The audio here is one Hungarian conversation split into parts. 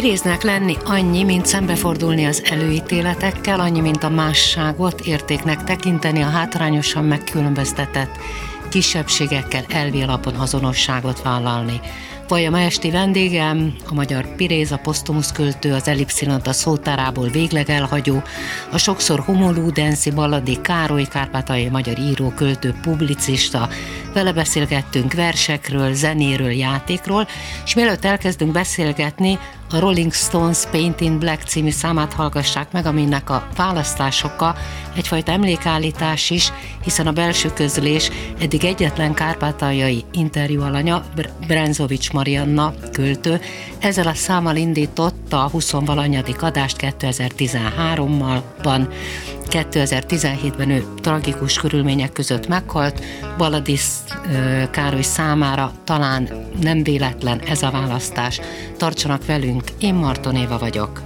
Piréznek lenni annyi, mint szembefordulni az előítéletekkel, annyi, mint a másságot értéknek tekinteni, a hátrányosan megkülönböztetett kisebbségekkel elvi alapon azonosságot vállalni. A ma esti vendégem, a magyar Piréz, a posztumusz költő, az Elipszilont a szótárából végleg elhagyó, a sokszor homolúdenszi baladi Károly Kárpátai magyar író, költő, publicista. Vele beszélgettünk versekről, zenéről, játékról, és mielőtt elkezdünk beszélgetni, a Rolling Stones Paint in Black című számát hallgassák meg, aminek a választásokkal egyfajta emlékállítás is, hiszen a belső közlés eddig egyetlen kárpátaljai interjú alanya, Brenzovics Marianna költő, ezzel a számmal indította a 20 valanyadik adást 2013-ban. 2017-ben ő tragikus körülmények között meghalt, Baladis Károly számára talán nem véletlen ez a választás. Tartsanak velünk, én Marton Éva vagyok.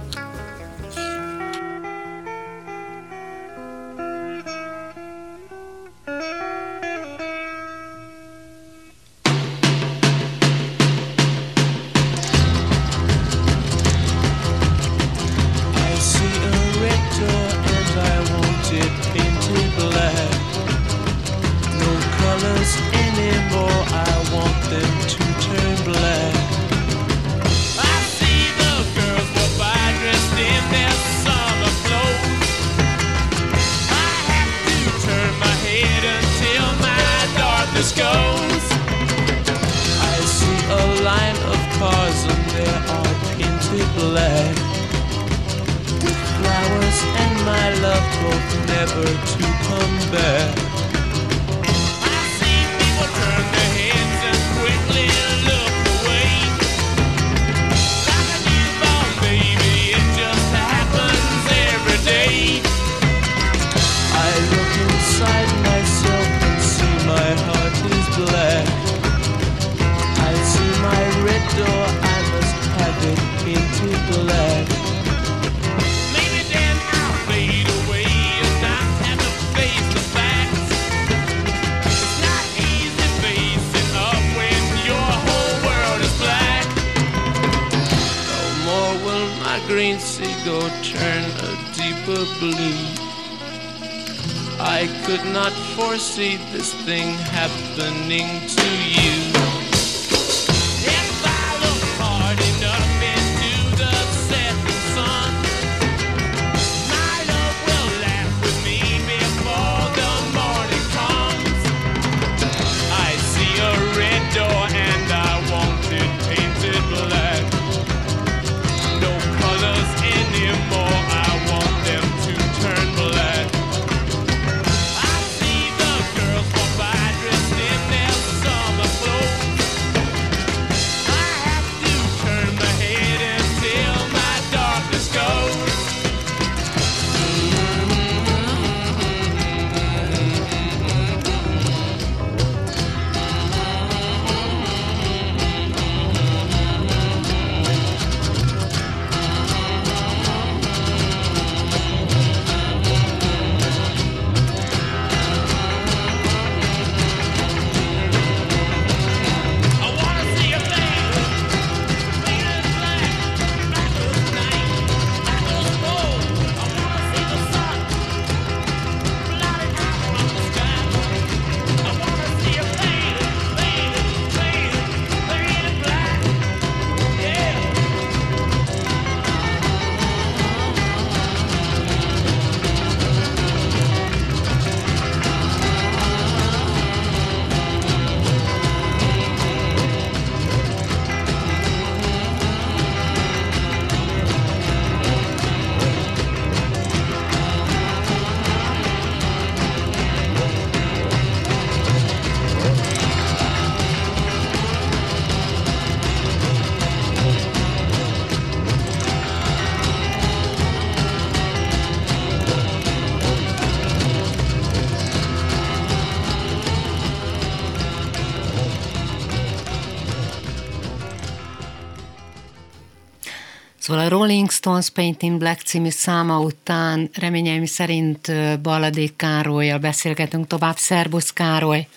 Szóval a Rolling Stones Painting Black című száma után reményeim szerint Balladék Károlyjal beszélgetünk tovább. Szerbusz Károly!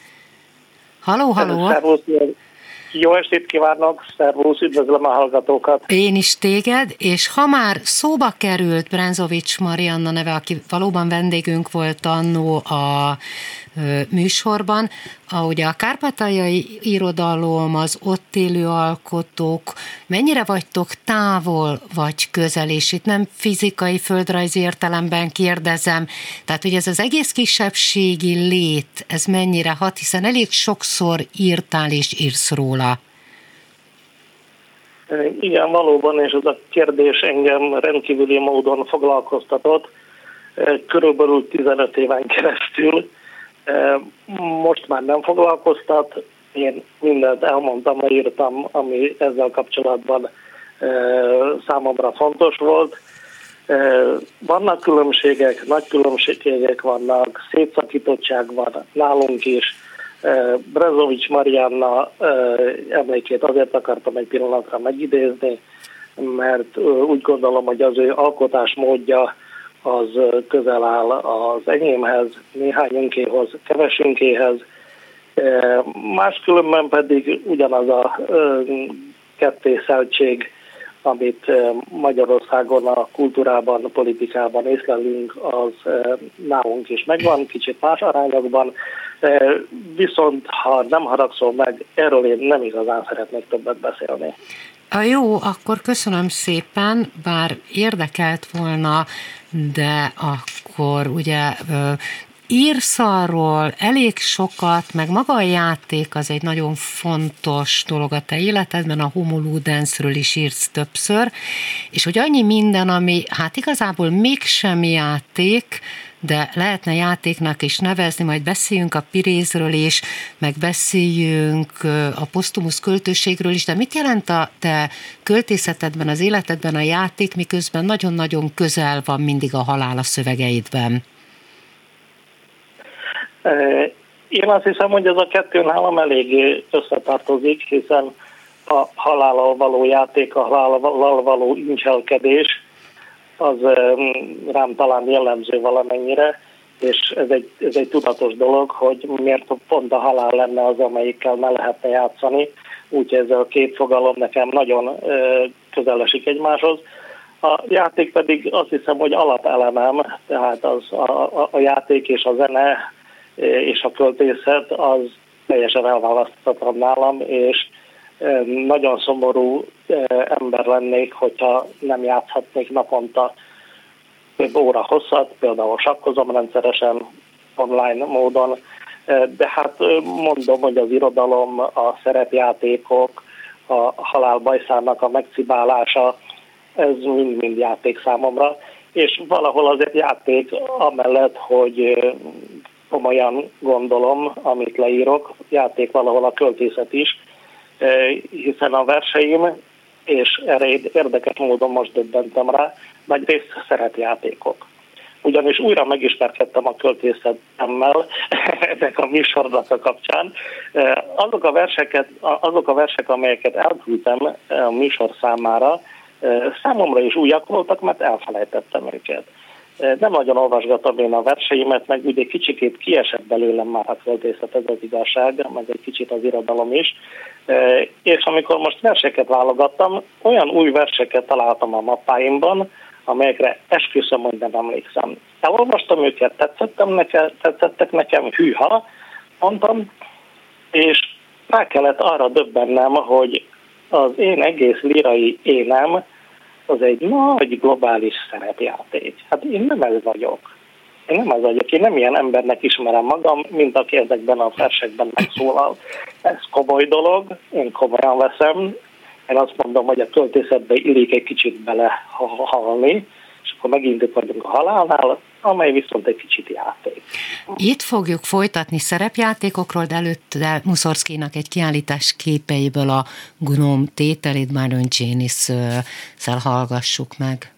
Haló, haló! Jó estét kívánok, szervusz, üdvözlöm a hallgatókat. Én is téged, és ha már szóba került Brenzovics Marianna neve, aki valóban vendégünk volt annó a műsorban, ahogy a kárpátaljai irodalom, az ott élő alkotók, mennyire vagytok távol vagy közel, és itt nem fizikai, földrajzi értelemben kérdezem, tehát hogy ez az egész kisebbségi lét, ez mennyire hat, hiszen elég sokszor írtál és írsz róla. Igen, valóban, és ez a kérdés engem rendkívüli módon foglalkoztatott, körülbelül 15 éven keresztül, most már nem foglalkoztat, én mindent elmondtam, írtam, ami ezzel kapcsolatban számomra fontos volt. Vannak különbségek, nagy különbségek vannak, szétszakítottság van nálunk is. Brezovics Marianna emlékét azért akartam egy pillanatra megidézni, mert úgy gondolom, hogy az ő alkotásmódja az közel áll az enyémhez, néhányunkéhoz, kevesünkéhez, máskülönben pedig ugyanaz a kettészeltség, amit Magyarországon a kultúrában, a politikában észlelünk, az nálunk is megvan, kicsit más arányokban, viszont ha nem haragszol meg, erről én nem igazán szeretnék többet beszélni. A jó, akkor köszönöm szépen, bár érdekelt volna, de akkor ugye írsz arról elég sokat, meg maga a játék az egy nagyon fontos dolog a te életedben, a Homo Ludensről is írsz többször, és hogy annyi minden, ami hát igazából mégsem játék, de lehetne játéknak is nevezni, majd beszéljünk a Pirézről is, meg beszéljünk a posztumusz költőségről is, de mit jelent a te költészetedben, az életedben a játék, miközben nagyon-nagyon közel van mindig a halál a szövegeidben? Én azt hiszem, hogy ez a kettő nálam eléggé összetartozik, hiszen a halállal való játék, a halállal való incselkedés, az rám talán jellemző valamennyire, és ez egy, ez egy tudatos dolog, hogy miért pont a halál lenne az, amelyikkel ne lehetne játszani, úgyhogy ez a két fogalom nekem nagyon közel esik egymáshoz. A játék pedig azt hiszem, hogy alapelemem, tehát az a, a, a játék és a zene és a költészet az teljesen elválaszthatatlan nálam, és nagyon szomorú ember lennék, hogyha nem játszhatnék naponta több óra hosszat, például sakkozom rendszeresen online módon, de hát mondom, hogy az irodalom, a szerepjátékok, a halálbajszárnak a megcibálása, ez mind-mind játék számomra, és valahol azért játék amellett, hogy komolyan gondolom, amit leírok, játék valahol a költészet is, hiszen a verseim, és erre érdekes módon most döbbentem rá, nagy rész szerepjátékok. Ugyanis újra megismerkedtem a költészetemmel ennek a műsornak a kapcsán. Azok a, verseket, azok a versek, amelyeket elküldtem a műsor számára, számomra is újak voltak, mert elfelejtettem őket. Nem nagyon olvasgatom én a verseimet, meg ugye kicsikét kiesett belőlem már a költészet, ez az igazság, meg egy kicsit az irodalom is. És amikor most verseket válogattam, olyan új verseket találtam a mappáimban, amelyekre esküszöm, hogy nem emlékszem. Elolvastam őket, tetszettem nekem, tetszettek nekem, hűha, mondtam, és rá kellett arra döbbennem, hogy az én egész lirai énem az egy nagy globális szerepjáték. Hát én nem ez vagyok. Én nem ez vagyok, én nem ilyen embernek ismerem magam, mint aki ezekben a versekben megszólal. Ez komoly dolog, én komolyan veszem. Én azt mondom, hogy a költészetbe illik egy kicsit bele halni, és akkor megint vagyunk a halálnál, amely viszont egy kicsit játék. Itt fogjuk folytatni szerepjátékokról, de előtte Muszorszkinak egy kiállítás képeiből a Gnóm tételét Myron Janis-szel hallgassuk meg.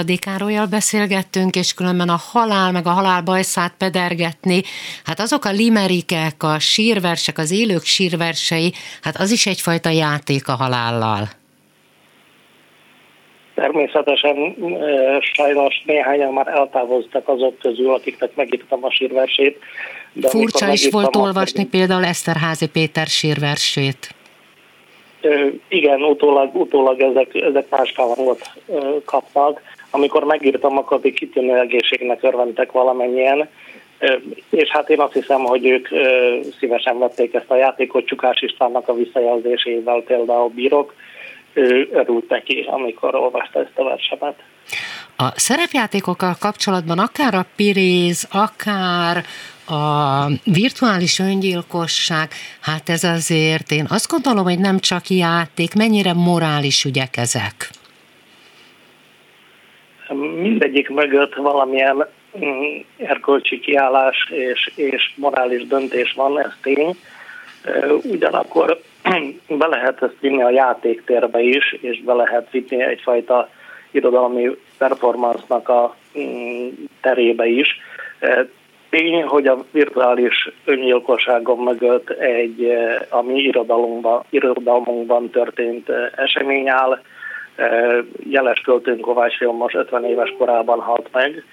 Baladi Károlyjal beszélgettünk, és különben a halál, meg a halál bajszát pedergetni, hát azok a limerikek, a sírversek, az élők sírversei, hát az is egyfajta játék a halállal. Természetesen sajnos néhányan már eltávoztak azok közül, akiknek megírtam a sírversét. De Furcsa is volt olvasni például Eszterházi Péter sírversét. Igen, utólag, utólag ezek, ezek más hangot kapnak. Amikor megírtam, akkor még kitűnő egészségnek örventek valamennyien, és hát én azt hiszem, hogy ők szívesen vették ezt a játékot, Csukás Istvánnak a visszajelzésével például bírok, ő örült neki, amikor olvasta ezt a versemet. A szerepjátékokkal kapcsolatban akár a piréz, akár a virtuális öngyilkosság, hát ez azért, én azt gondolom, hogy nem csak játék, mennyire morális ügyek ezek? Mindegyik mögött valamilyen mm, erkölcsi kiállás és, és morális döntés van, ez tény. Ugyanakkor be lehet ezt vinni a játéktérbe is, és be lehet vinni egyfajta irodalmi performance-nak a mm, terébe is. Tény, hogy a virtuális öngyilkosságon mögött egy a mi irodalomban, irodalmunkban történt esemény áll. Jeles költőnk Kovács Vilmos 50 éves korában halt meg,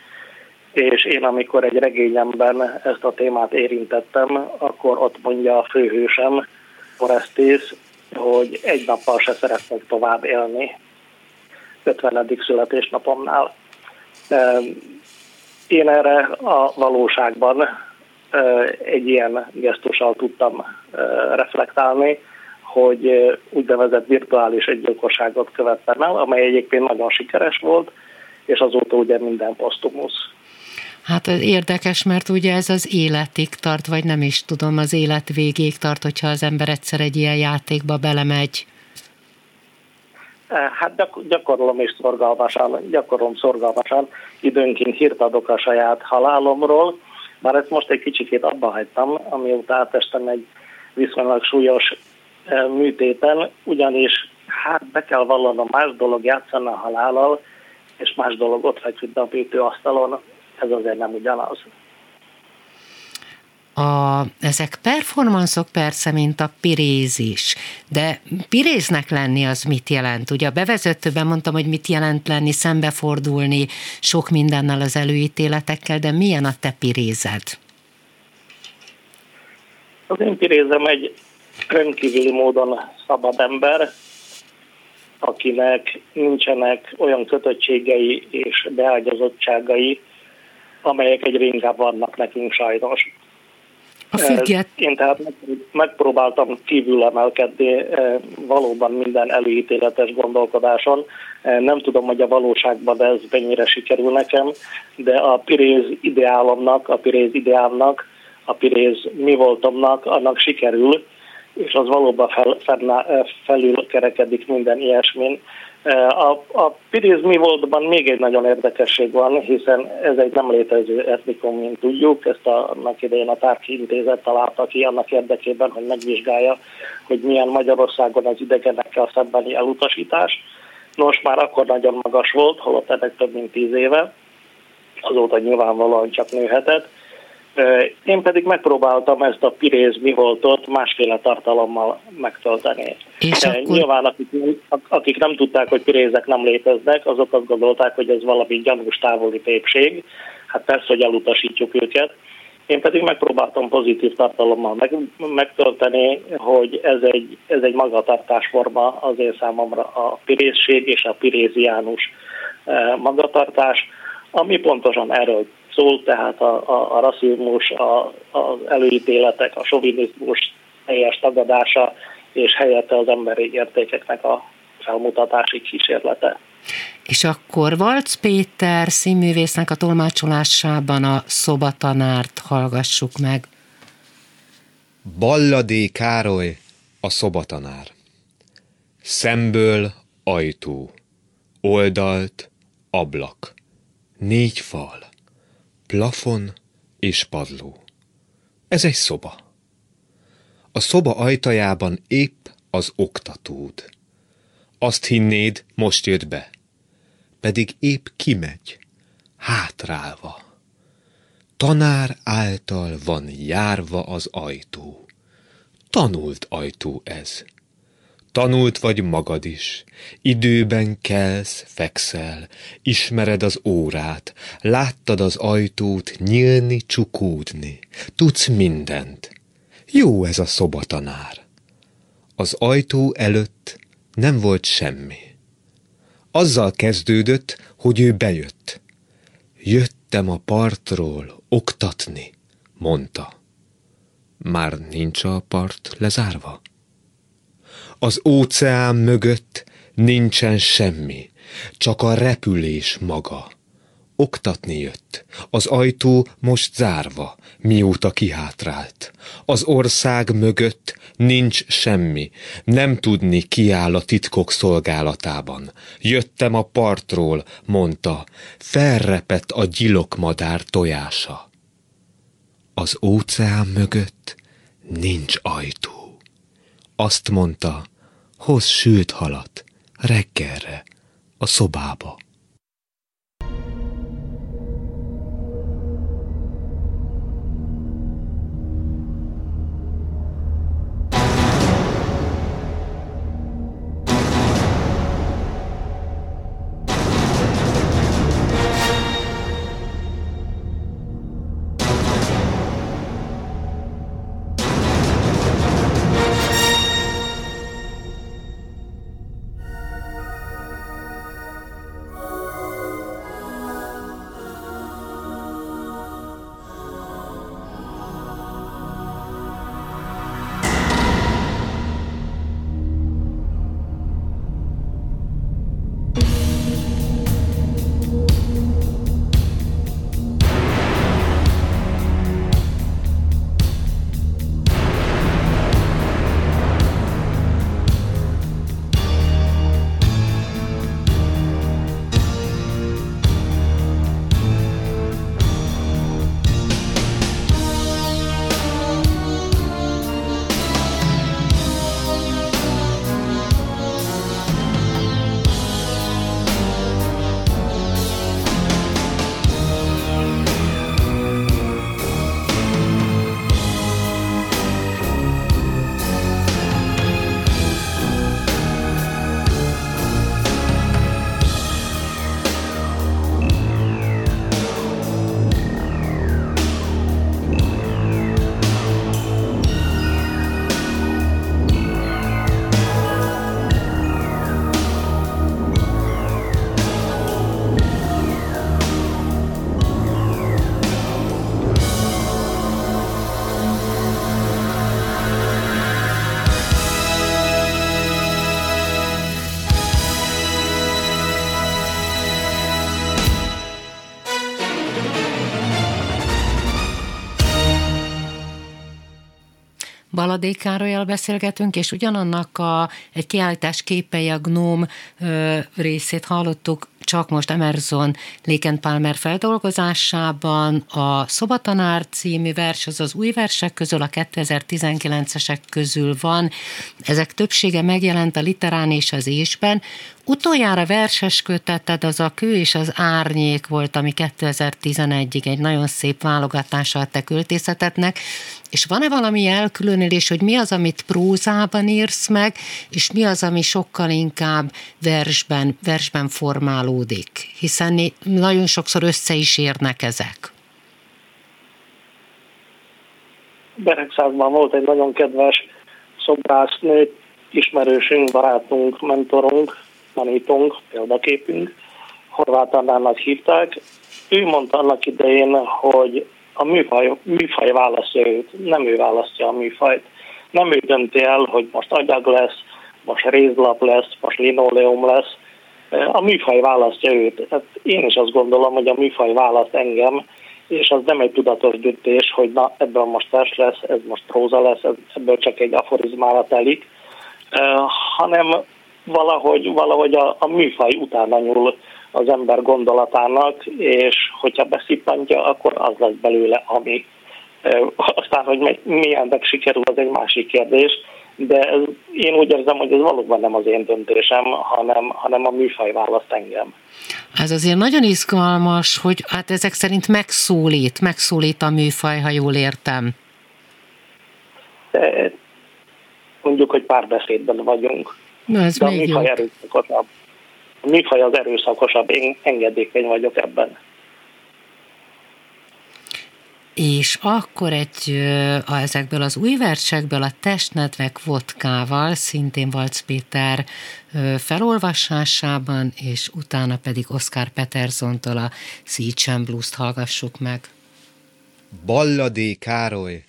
és én amikor egy regényemben ezt a témát érintettem, akkor ott mondja a főhősem, Orestész, hogy egy nappal se szeretnék tovább élni 50. születésnapomnál. Én erre a valóságban egy ilyen gesztussal tudtam reflektálni, hogy úgynevezett virtuális egygyilkosságot követtem el, amely egyébként nagyon sikeres volt, és azóta ugye minden posztumusz. Hát ez érdekes, mert ugye ez az életig tart, vagy nem is tudom, az élet végéig tart, hogyha az ember egyszer egy ilyen játékba belemegy. Eh, hát gyakorlom is szorgalmasan, gyakorlom szorgalmasan, időnként hírt adok a saját halálomról, bár ezt most egy kicsikét abba hagytam, amióta átestem egy viszonylag súlyos műtéten, ugyanis hát be kell vallanom, más dolog játszani a halállal, és más dolog ott feküdni a asztalon, ez azért nem ugyanaz. A, ezek performanszok persze, mint a pirézis, de piréznek lenni az mit jelent? Ugye a bevezetőben mondtam, hogy mit jelent lenni, szembefordulni sok mindennel az előítéletekkel, de milyen a te pirézed? Az én pirézem egy rendkívüli módon szabad ember, akinek nincsenek olyan kötöttségei és beágyazottságai, amelyek egyre inkább vannak nekünk sajnos. A függet... Én tehát megpróbáltam kívül emelkedni valóban minden előítéletes gondolkodáson. Nem tudom, hogy a valóságban ez mennyire sikerül nekem, de a piréz ideálomnak, a piréz ideámnak, a piréz mi voltomnak, annak sikerül, és az valóban fel, fel, felül kerekedik minden ilyesmin. A, a pirizmi voltban még egy nagyon érdekesség van, hiszen ez egy nem létező etnikum, mint tudjuk. Ezt a, annak idején a Tárki Intézet találta ki annak érdekében, hogy megvizsgálja, hogy milyen Magyarországon az idegenekkel szembeni elutasítás. Nos, már akkor nagyon magas volt, holott ennek több mint tíz éve, azóta nyilvánvalóan csak nőhetett én pedig megpróbáltam ezt a piréz mi voltot másféle tartalommal megtölteni. És akkor... Nyilván akik, akik nem tudták, hogy pirézek nem léteznek, azok azt gondolták, hogy ez valami gyanús távoli tépség. Hát persze, hogy elutasítjuk őket. Én pedig megpróbáltam pozitív tartalommal meg, megtölteni, hogy ez egy, ez egy magatartásforma az én számomra a pirézség és a piréziánus magatartás, ami pontosan erről szól, tehát a, a, a rasszizmus, a, az előítéletek, a sovinizmus teljes tagadása, és helyette az emberi értékeknek a felmutatási kísérlete. És akkor Valc Péter színművésznek a tolmácsolásában a szobatanárt hallgassuk meg. Balladé Károly, a szobatanár. Szemből ajtó, oldalt ablak, négy fal plafon és padló. Ez egy szoba. A szoba ajtajában épp az oktatód. Azt hinnéd, most jött be. pedig épp kimegy, hátrálva. Tanár által van járva az ajtó. Tanult ajtó ez. Tanult vagy magad is, időben kelsz, fekszel, ismered az órát, láttad az ajtót nyílni, csukódni, tudsz mindent. Jó ez a szobatanár. Az ajtó előtt nem volt semmi. Azzal kezdődött, hogy ő bejött. Jöttem a partról oktatni, mondta. Már nincs a part lezárva? Az óceán mögött nincsen semmi, csak a repülés maga. Oktatni jött, az ajtó most zárva, mióta kihátrált. Az ország mögött nincs semmi, nem tudni kiáll a titkok szolgálatában. Jöttem a partról, mondta, felrepett a gyilokmadár tojása. Az óceán mögött nincs ajtó. Azt mondta, hoz sült halat reggelre a szobába. Baladék Károlyal beszélgetünk, és ugyanannak a, egy kiállítás képei a Gnóm ö, részét hallottuk, csak most Emerson Léken Palmer feldolgozásában a Szobatanár című vers, az az új versek közül, a 2019-esek közül van. Ezek többsége megjelent a Literán és az Ésben. Utoljára verses köteted az a Kő és az Árnyék volt, ami 2011-ig egy nagyon szép válogatása a te költészetednek, és van-e valami elkülönülés, hogy mi az, amit prózában írsz meg, és mi az, ami sokkal inkább versben, versben formálódik? Hiszen nagyon sokszor össze is érnek ezek. Beregszázban volt egy nagyon kedves szobrásznő, ismerősünk, barátunk, mentorunk, tanítunk, példaképünk, Horváth Annának hívták. Ő mondta annak idején, hogy a műfaj, műfaj választja őt, nem ő választja a műfajt. Nem ő dönti el, hogy most agyag lesz, most rézlap lesz, most linoleum lesz. A műfaj választja őt. Hát én is azt gondolom, hogy a műfaj választ engem, és az nem egy tudatos döntés, hogy na ebből most vers lesz, ez most próza lesz, ebből csak egy aforizmára telik, hanem valahogy, valahogy a, a műfaj utána nyúl az ember gondolatának, és hogyha beszippantja, akkor az lesz belőle, ami aztán, hogy milyen sikerül, az egy másik kérdés, de ez, én úgy érzem, hogy ez valóban nem az én döntésem, hanem, hanem a műfaj választ engem. Ez azért nagyon izgalmas, hogy hát ezek szerint megszólít, megszólít a műfaj, ha jól értem. Mondjuk, hogy párbeszédben vagyunk. Na, ez De a még műfaj jobb. erőszakosabb. A műfaj az erőszakosabb, én engedékeny vagyok ebben. És akkor egy, ezekből az új versekből a testnedvek vodkával, szintén Valc Péter felolvasásában, és utána pedig Oscar Petersontól a Szícsen Blues-t hallgassuk meg. Balladé Károly,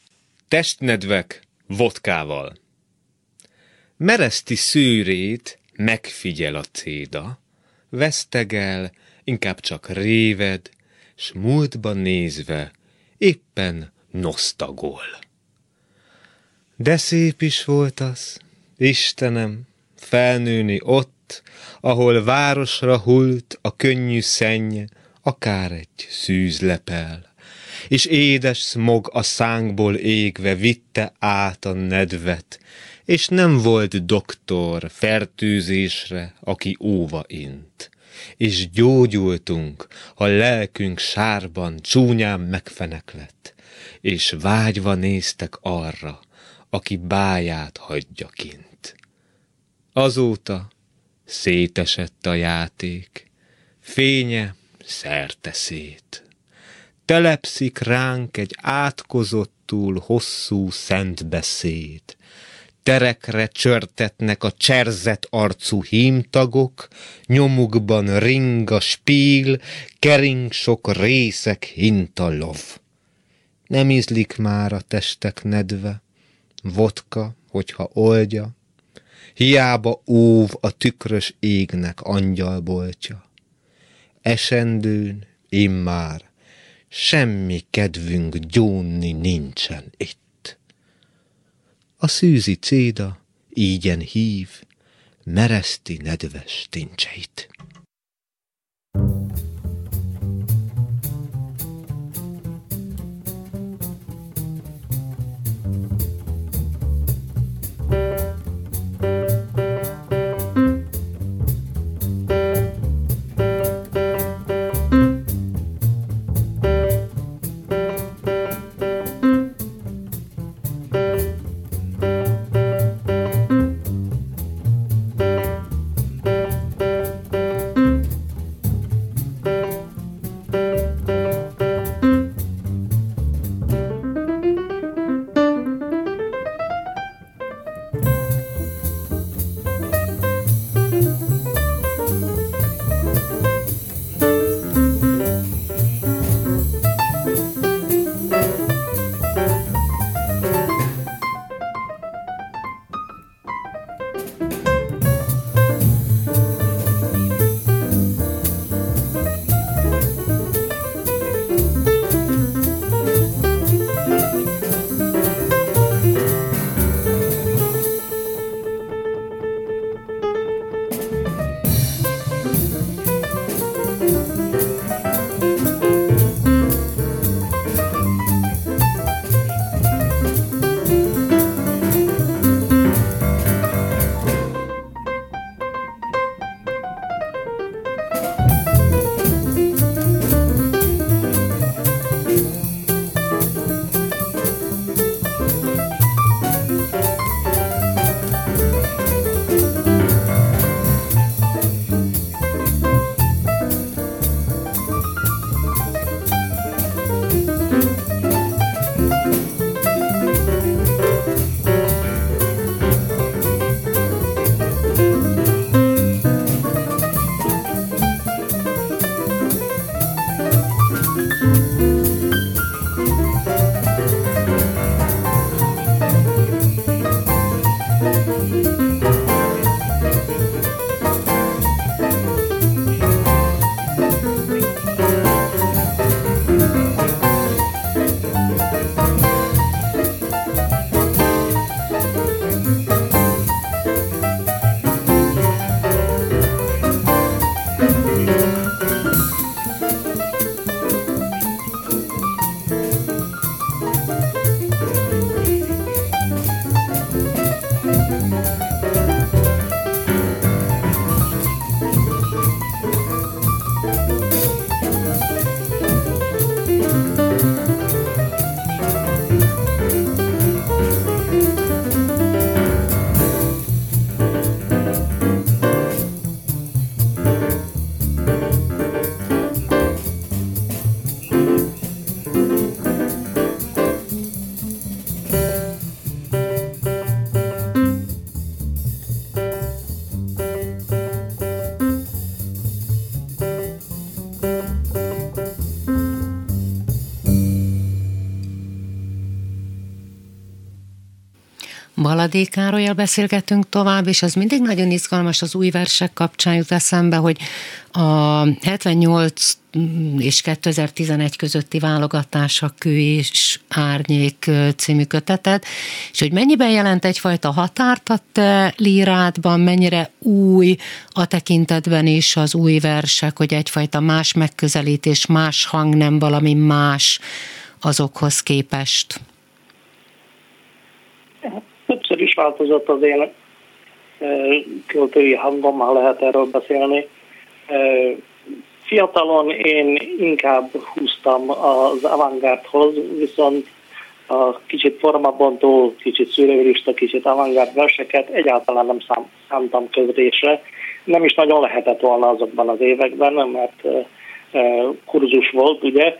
testnedvek vodkával. Mereszti szűrét, megfigyel a céda, vesztegel, inkább csak réved, s múltba nézve éppen nosztagol. De szép is volt az, Istenem, felnőni ott, ahol városra hult a könnyű szenny, akár egy szűzlepel, és édes smog a szánkból égve vitte át a nedvet, és nem volt doktor fertőzésre, aki óva int. És gyógyultunk, ha lelkünk sárban csúnyán megfeneklett, és vágyva néztek arra, aki báját hagyja kint. Azóta szétesett a játék, fénye szerte szét. Telepszik ránk egy átkozottul hosszú szent beszéd. Terekre csörtetnek a cserzett arcú hímtagok, nyomukban ring a spíl, kering sok részek hinta lov. Nem ízlik már a testek nedve, vodka, hogyha oldja, hiába óv a tükrös égnek angyalboltja. Esendőn, immár, semmi kedvünk gyónni nincsen itt. A szűzi céda ígyen hív, mereszti nedves tincseit. Baladé Károlyjal beszélgetünk tovább, és az mindig nagyon izgalmas az új versek kapcsán jut eszembe, hogy a 78 és 2011 közötti válogatás a Kő és Árnyék című kötetet, és hogy mennyiben jelent egyfajta határt a te lírádban, mennyire új a tekintetben is az új versek, hogy egyfajta más megközelítés, más hang, nem valami más azokhoz képest? Többször is változott az én költői hangom, ha lehet erről beszélni. Fiatalon én inkább húztam az avantgárdhoz, viszont a kicsit formabontó, kicsit szürrealista, kicsit avantgárd verseket egyáltalán nem szám, számtam közrésre. Nem is nagyon lehetett volna azokban az években, mert kurzus volt, ugye,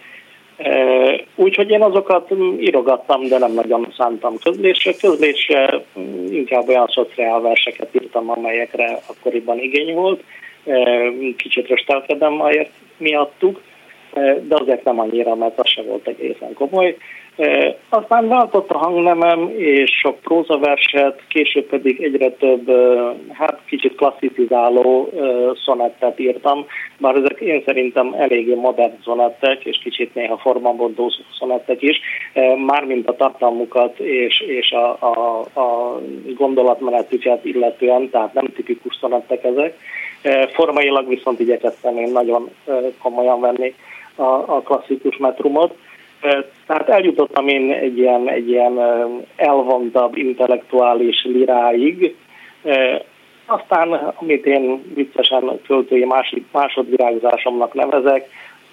Úgyhogy én azokat írogattam, de nem nagyon szántam közlésre. Közlésre inkább olyan szociál verseket írtam, amelyekre akkoriban igény volt. Kicsit röstelkedem miattuk, de azért nem annyira, mert az se volt egészen komoly. Aztán váltott a hangnemem, és sok prózaverset, később pedig egyre több, hát kicsit klasszicizáló szonettet írtam, bár ezek én szerintem eléggé modern szonettek, és kicsit néha formabontó szonettek is, mármint a tartalmukat és, és a, a, a gondolatmenetüket illetően, tehát nem tipikus szonettek ezek. Formailag viszont igyekeztem én nagyon komolyan venni a, a klasszikus metrumot. Tehát eljutottam én egy ilyen, egy ilyen elvontabb, intellektuális liráig, aztán, amit én viccesen költői másod, másodvirágzásomnak nevezek,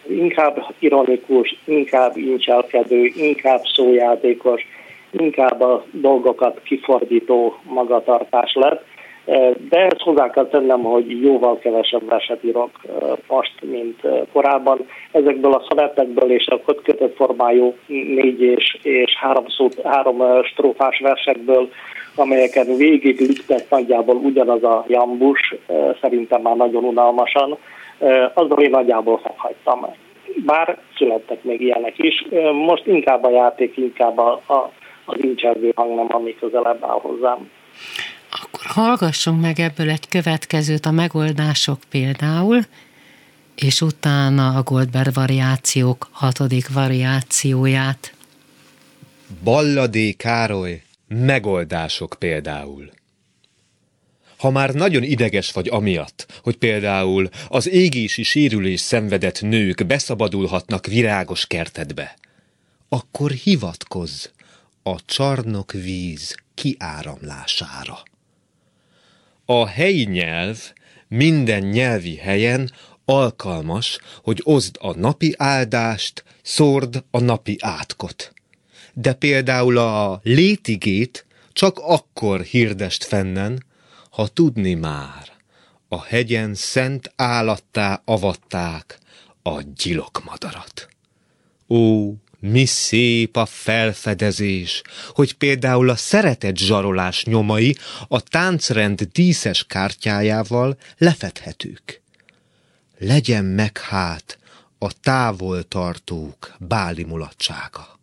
inkább ironikus, inkább incselkedő, inkább szójátékos, inkább a dolgokat kifordító magatartás lett. De ezt hozzá kell tennem, hogy jóval kevesebb verset írok most, mint korábban. Ezekből a szonettekből és a kötött formájú négy és, és három, szót, három strófás versekből, amelyeken végig lüktet nagyjából ugyanaz a jambus, szerintem már nagyon unalmasan, azon én nagyjából hagytam. Bár születtek még ilyenek is. Most inkább a játék, inkább a, a, az incservő hang nem, ami közelebb áll hozzám. Akkor hallgassunk meg ebből egy következőt, a megoldások például, és utána a Goldberg variációk hatodik variációját. Balladé Károly, megoldások például. Ha már nagyon ideges vagy amiatt, hogy például az égési sérülés szenvedett nők beszabadulhatnak virágos kertedbe, akkor hivatkozz a csarnok víz kiáramlására. A helyi nyelv minden nyelvi helyen alkalmas, hogy oszd a napi áldást, szórd a napi átkot. De például a létigét csak akkor hirdest fennen, ha tudni már, a hegyen szent állattá avatták a gyilokmadarat. Ó, mi szép a felfedezés, hogy például a szeretett zsarolás nyomai a táncrend díszes kártyájával lefedhetők. Legyen meg hát a távoltartók báli mulatsága.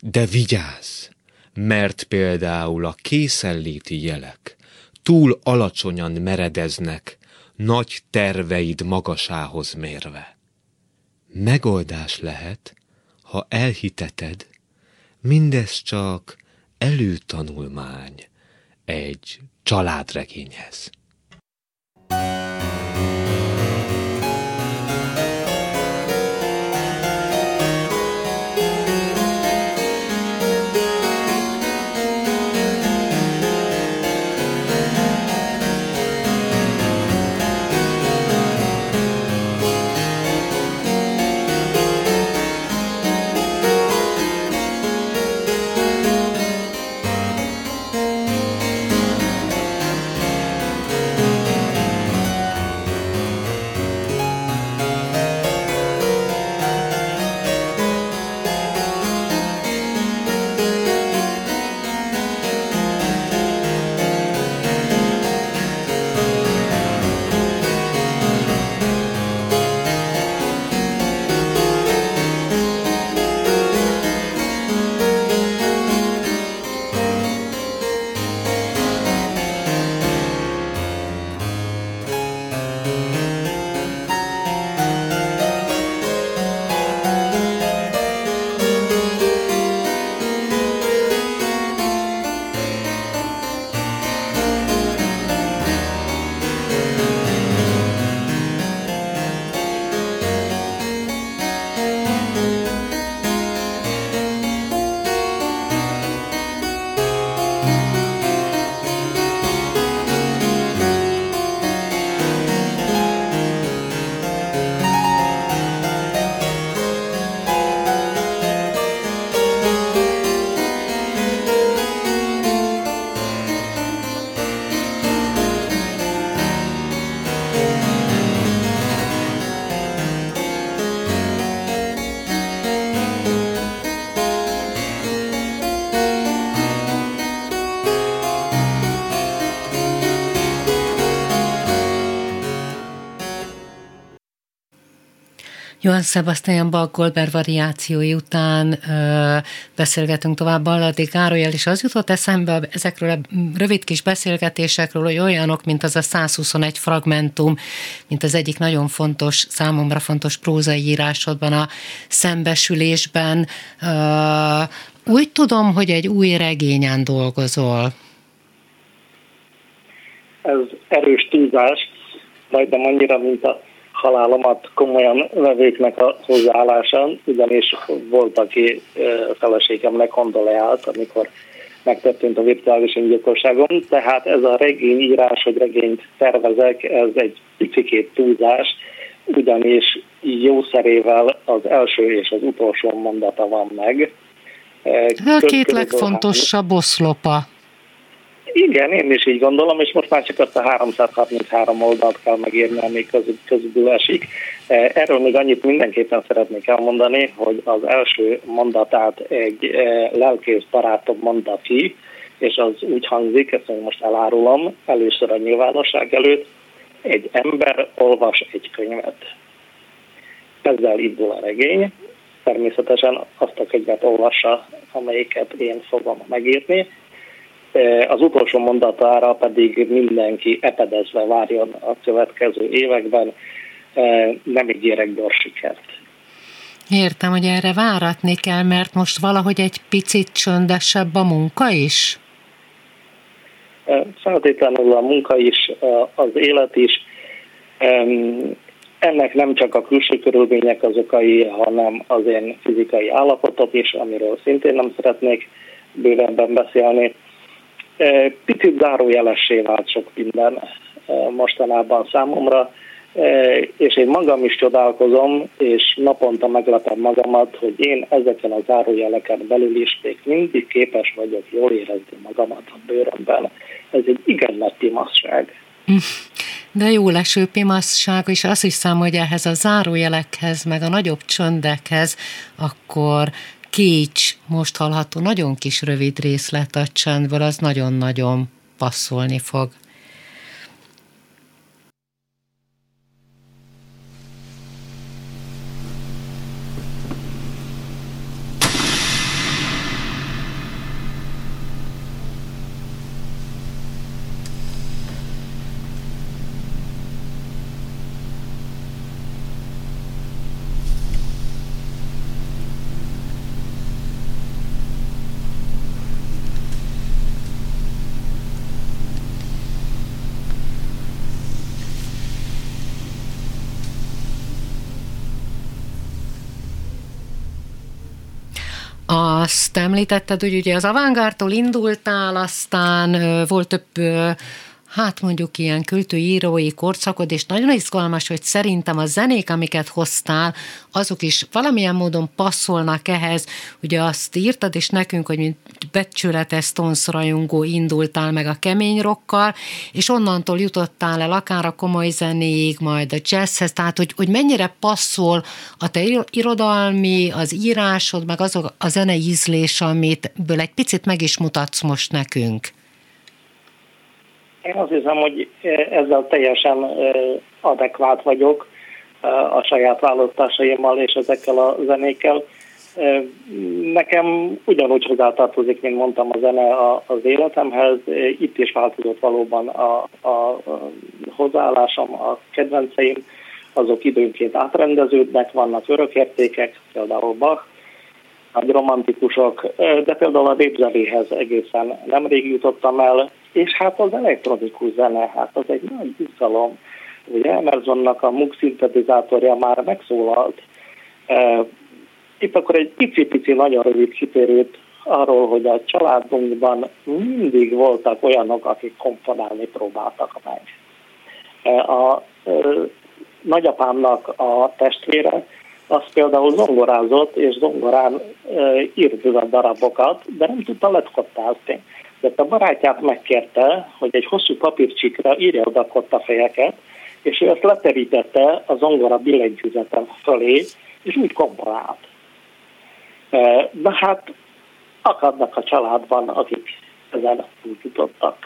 De vigyázz, mert például a készenléti jelek túl alacsonyan meredeznek nagy terveid magasához mérve. Megoldás lehet, ha elhiteted, mindez csak előtanulmány egy családregényhez. Johann Sebastian Bach Goldberg variációi után ö, beszélgetünk tovább Balladi Károlyel, és az jutott eszembe ezekről a rövid kis beszélgetésekről, hogy olyanok, mint az a 121 fragmentum, mint az egyik nagyon fontos, számomra fontos prózai írásodban, a szembesülésben. Ö, úgy tudom, hogy egy új regényen dolgozol. Ez erős túlzás, majdnem annyira, mint a halálomat komolyan vevőknek a hozzáállása, ugyanis volt, aki feleségemnek kondoleált, amikor megtörtént a virtuális öngyilkosságom, tehát ez a regényírás, hogy regényt tervezek, ez egy picikét túlzás, ugyanis jószerével az első és az utolsó mondata van meg. A két legfontosabb oszlopa. Igen, én is így gondolom, és most már csak azt a 333 oldalt kell megírni, ami közül, közül esik. E, erről még annyit mindenképpen szeretnék elmondani, hogy az első mondatát egy e, lelkész barátom mondta ki, és az úgy hangzik, ezt most elárulom, először a nyilvánosság előtt, egy ember olvas egy könyvet. Ezzel indul a regény, természetesen azt a könyvet olvassa, amelyiket én fogom megírni, az utolsó mondatára pedig mindenki epedezve várjon a következő években, nem ígérek gyors sikert. Értem, hogy erre váratni kell, mert most valahogy egy picit csöndesebb a munka is? Feltétlenül a munka is, az élet is. Ennek nem csak a külső körülmények az okai, hanem az én fizikai állapotok is, amiről szintén nem szeretnék bővebben beszélni. Picit zárójelessé vált sok minden mostanában számomra, és én magam is csodálkozom, és naponta meglepem magamat, hogy én ezeken a zárójeleken belül is még mindig képes vagyok jól érezni magamat a bőrömben. Ez egy igen nagy pimasság. De jó leső pimasság, és azt hiszem, hogy ehhez a zárójelekhez, meg a nagyobb csöndekhez, akkor Kécs most hallható nagyon kis rövid részlet a csendből, az nagyon-nagyon passzolni fog. Azt említetted, hogy ugye az avantgártól indultál, aztán volt több hát mondjuk ilyen költőírói korszakod, és nagyon izgalmas, hogy szerintem a zenék, amiket hoztál, azok is valamilyen módon passzolnak ehhez. Ugye azt írtad is nekünk, hogy mint becsületes Stones rajongó indultál meg a kemény rokkal, és onnantól jutottál el akár a komoly zenéig, majd a jazzhez, tehát hogy, hogy mennyire passzol a te irodalmi, az írásod, meg azok a zenei ízlés, amit egy picit meg is mutatsz most nekünk. Én azt hiszem, hogy ezzel teljesen adekvát vagyok a saját választásaimmal és ezekkel a zenékkel. Nekem ugyanúgy hozzátartozik, mint mondtam, a zene az életemhez. Itt is változott valóban a, a hozzáállásom, a kedvenceim, azok időnként átrendeződnek, vannak örökértékek, például Bach, nagy romantikusok, de például a népzenéhez egészen nemrég jutottam el, és hát az elektronikus zene, hát az egy nagy izgalom. Ugye Emersonnak a MUG szintetizátorja már megszólalt. Itt akkor egy pici-pici, nagyon rövid kitérőt arról, hogy a családunkban mindig voltak olyanok, akik komponálni próbáltak meg. A nagyapámnak a testvére az például zongorázott, és zongorán e, írt a darabokat, de nem tudta letkottázni. De a barátját megkérte, hogy egy hosszú papírcsikra írja oda a fejeket, és ő ezt leterítette a zongora billentyűzetem fölé, és úgy komponált. De hát akadnak a családban, akik ezen úgy jutottak.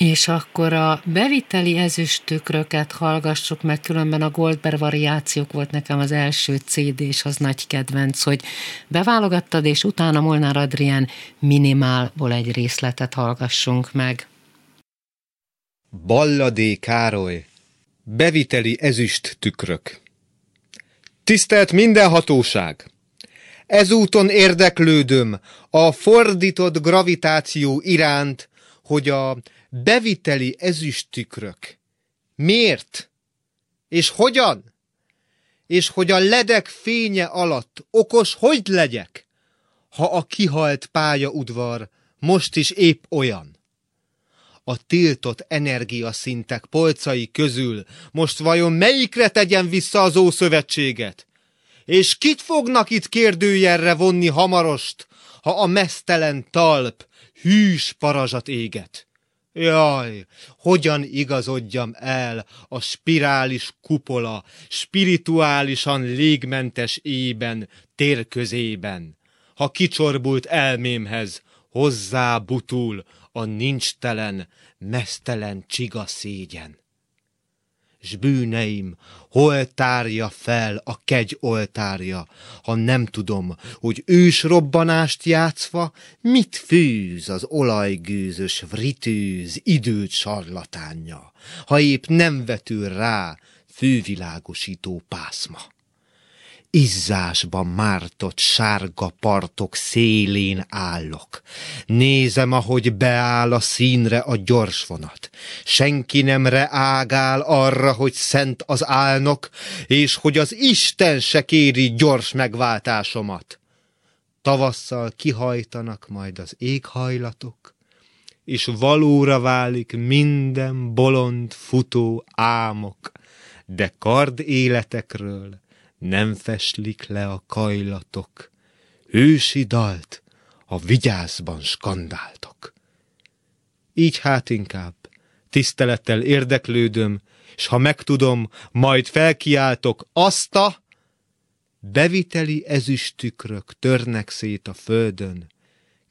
És akkor a beviteli ezüsttükröket hallgassuk meg, különben a Goldberg variációk volt nekem az első CD, és az nagy kedvenc, hogy beválogattad, és utána Molnár Adrián minimálból egy részletet hallgassunk meg. Balladé Károly, beviteli ezüst tükrök. Tisztelt minden hatóság! Ezúton érdeklődöm a fordított gravitáció iránt, hogy a beviteli ezüstükrök miért és hogyan, és hogy a ledek fénye alatt okos hogy legyek, ha a kihalt pályaudvar most is épp olyan. A tiltott energiaszintek polcai közül most vajon melyikre tegyen vissza az Ószövetséget? És kit fognak itt kérdőjelre vonni hamarost, ha a mesztelen talp hűs parazsat éget? Jaj, hogyan igazodjam el a spirális kupola, spirituálisan légmentes ében, térközében, ha kicsorbult elmémhez hozzá butul a nincstelen, mesztelen csiga szégyen s bűneim, hol tárja fel a kegy oltárja, ha nem tudom, hogy ős robbanást játszva, mit fűz az olajgőzös vritűz időt sarlatánja, ha épp nem vetül rá fővilágosító pászma izzásba mártott sárga partok szélén állok. Nézem, ahogy beáll a színre a gyors vonat. Senki nem reágál arra, hogy szent az álnok, és hogy az Isten se kéri gyors megváltásomat. Tavasszal kihajtanak majd az éghajlatok, és valóra válik minden bolond futó álmok, de kard életekről nem feslik le a kajlatok, ősi dalt a vigyázban skandáltok. Így hát inkább tisztelettel érdeklődöm, s ha megtudom, majd felkiáltok azt a beviteli ezüstükrök törnek szét a földön,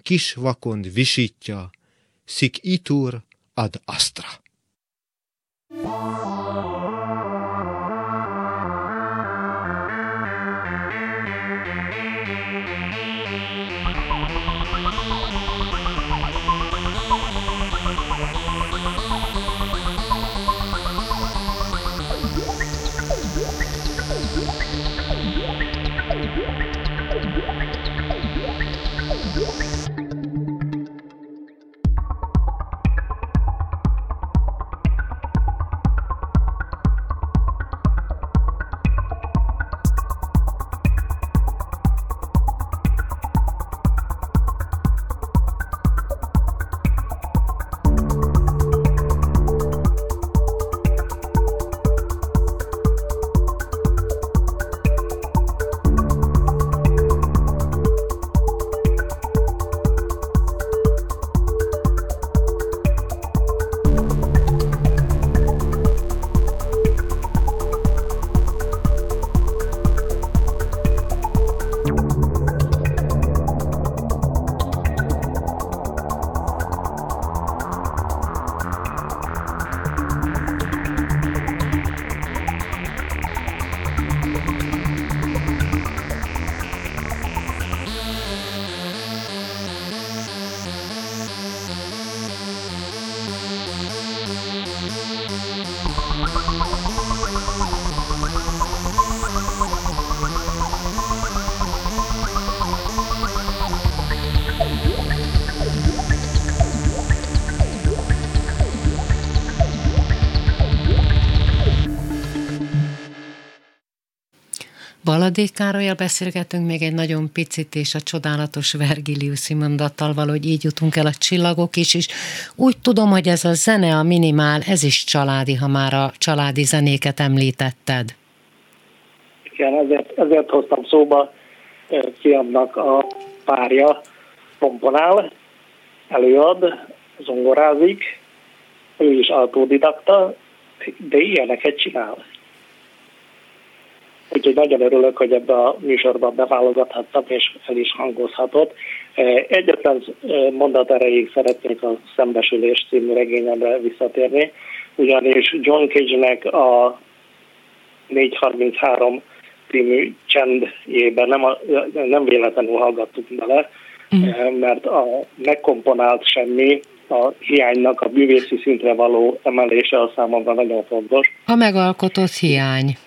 kis vakond visítja, szik itur ad astra. Baladék Károlyal beszélgetünk még egy nagyon picit, és a csodálatos Vergiliuszi mondattal valahogy így jutunk el a csillagok is, és úgy tudom, hogy ez a zene, a minimál, ez is családi, ha már a családi zenéket említetted. Igen, ezért, ezért hoztam szóba fiamnak a párja komponál, előad, zongorázik, ő is autodidakta, de ilyeneket csinál. Úgyhogy nagyon örülök, hogy ebbe a műsorban beválogathattam, és fel is hangozhatott. Egyetlen mondat erejéig szeretnék a Szembesülés című regényemre visszatérni, ugyanis John Cage-nek a 433 című csendjében nem, a, nem véletlenül hallgattuk bele, mm. mert a megkomponált semmi, a hiánynak a bűvészi szintre való emelése a számomra nagyon fontos. A megalkotott hiány.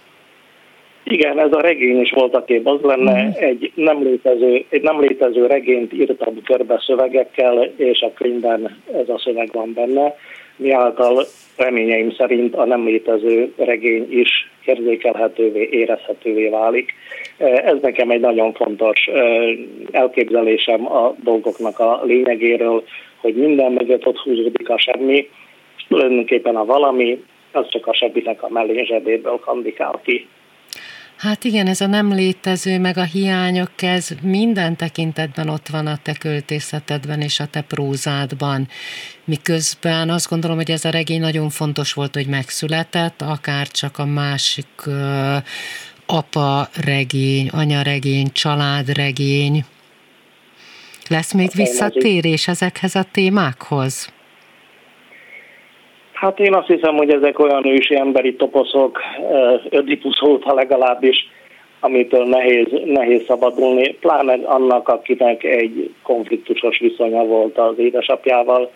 Igen, ez a regény is volt a kép. Az lenne mm. egy, nem létező, egy nem létező regényt írtam körbe szövegekkel, és a könyvben ez a szöveg van benne, miáltal reményeim szerint a nem létező regény is érzékelhetővé, érezhetővé válik. Ez nekem egy nagyon fontos elképzelésem a dolgoknak a lényegéről, hogy minden mögött ott húzódik a semmi, és tulajdonképpen a valami, az csak a semminek a mellé zsebéből kandikál ki. Hát igen, ez a nem létező, meg a hiányok, ez minden tekintetben ott van a te költészetedben és a te prózádban. Miközben azt gondolom, hogy ez a regény nagyon fontos volt, hogy megszületett, akár csak a másik uh, apa regény, anya regény, család regény. Lesz még visszatérés ezekhez a témákhoz? Hát én azt hiszem, hogy ezek olyan ősi emberi toposzok, ödipusz óta legalábbis, amitől nehéz, nehéz szabadulni, pláne annak, akinek egy konfliktusos viszonya volt az édesapjával,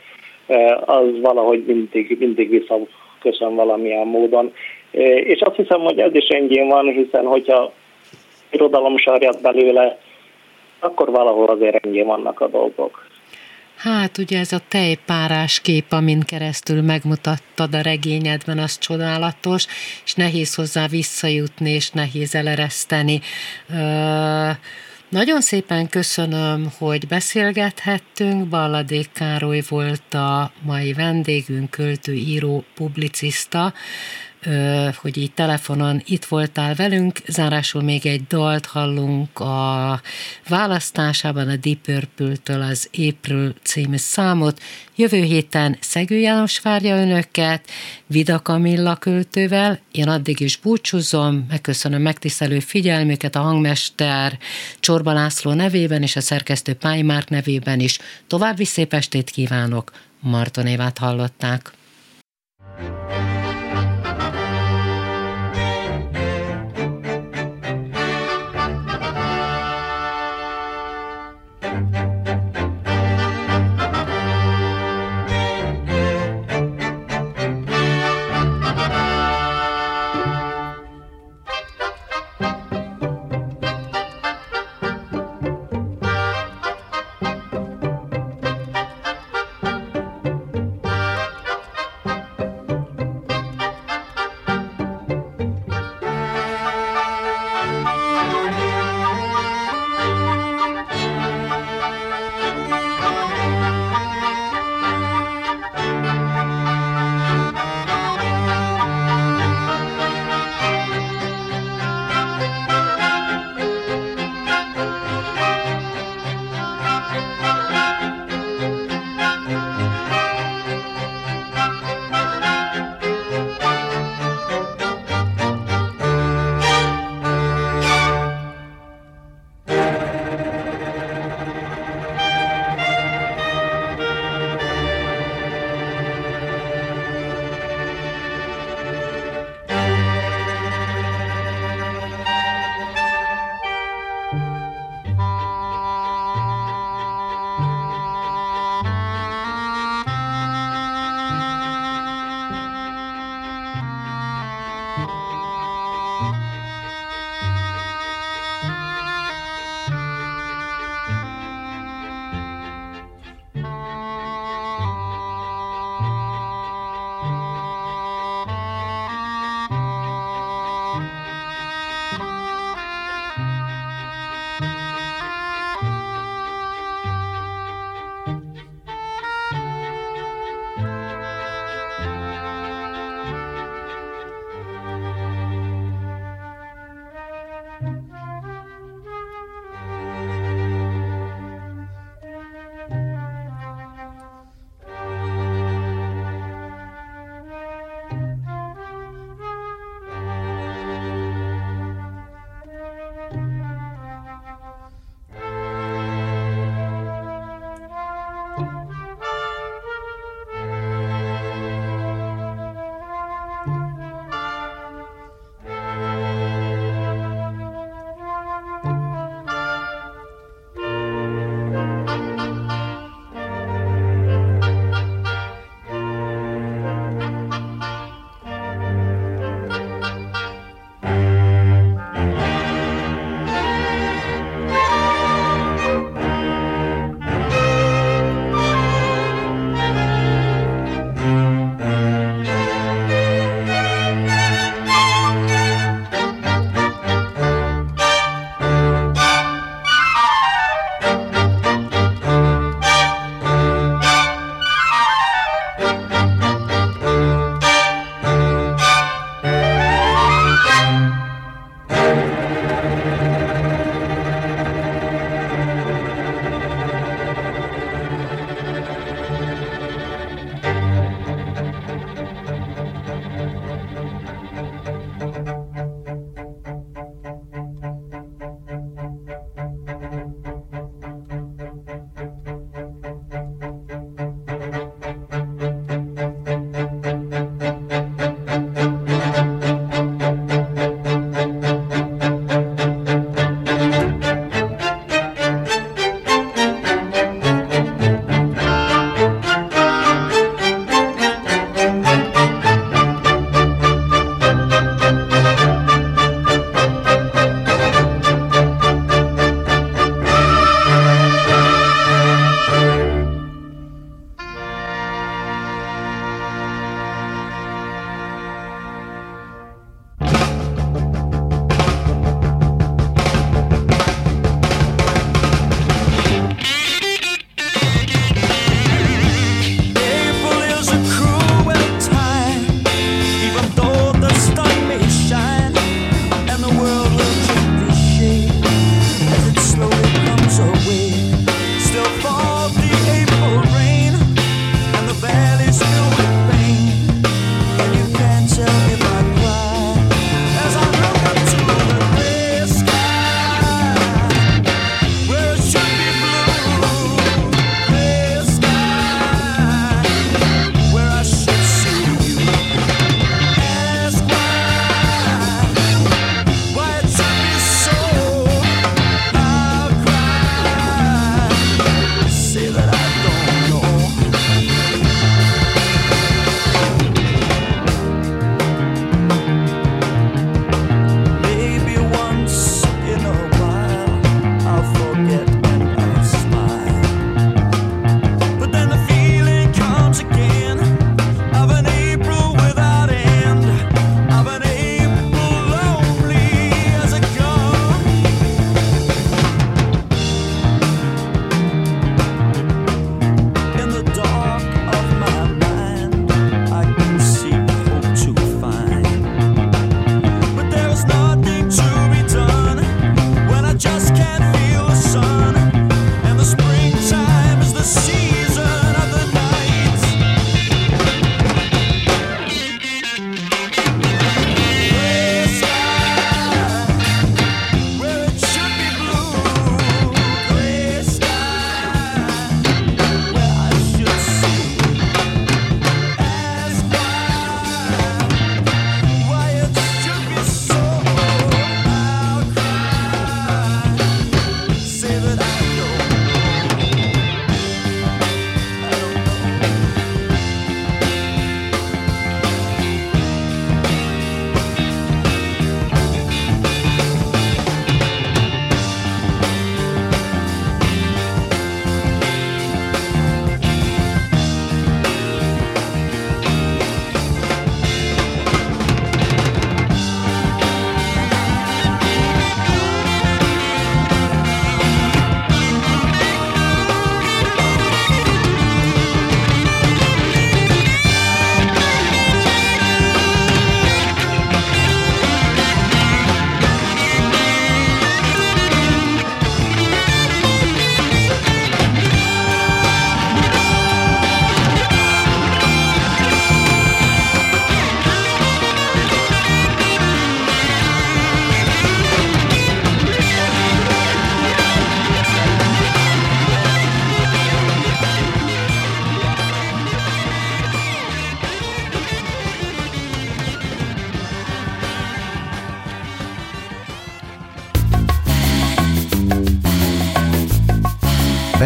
az valahogy mindig, mindig visszaköszön valamilyen módon. És azt hiszem, hogy ez is enyém van, hiszen hogyha irodalom sarjat belőle, akkor valahol azért enyém vannak a dolgok. Hát ugye ez a tejpárás kép, amin keresztül megmutattad a regényedben, az csodálatos, és nehéz hozzá visszajutni, és nehéz elereszteni. Nagyon szépen köszönöm, hogy beszélgethettünk. Balladék Károly volt a mai vendégünk, költő, író, publicista hogy így telefonon itt voltál velünk. Zárásul még egy dalt hallunk a választásában a Deep Purple-től az April című számot. Jövő héten Szegő János várja önöket, Vida Kamilla költővel. Én addig is búcsúzom, megköszönöm megtisztelő figyelmüket a hangmester Csorba László nevében és a szerkesztő Pály Márk nevében is. További szép estét kívánok! Marton Évát hallották. thank you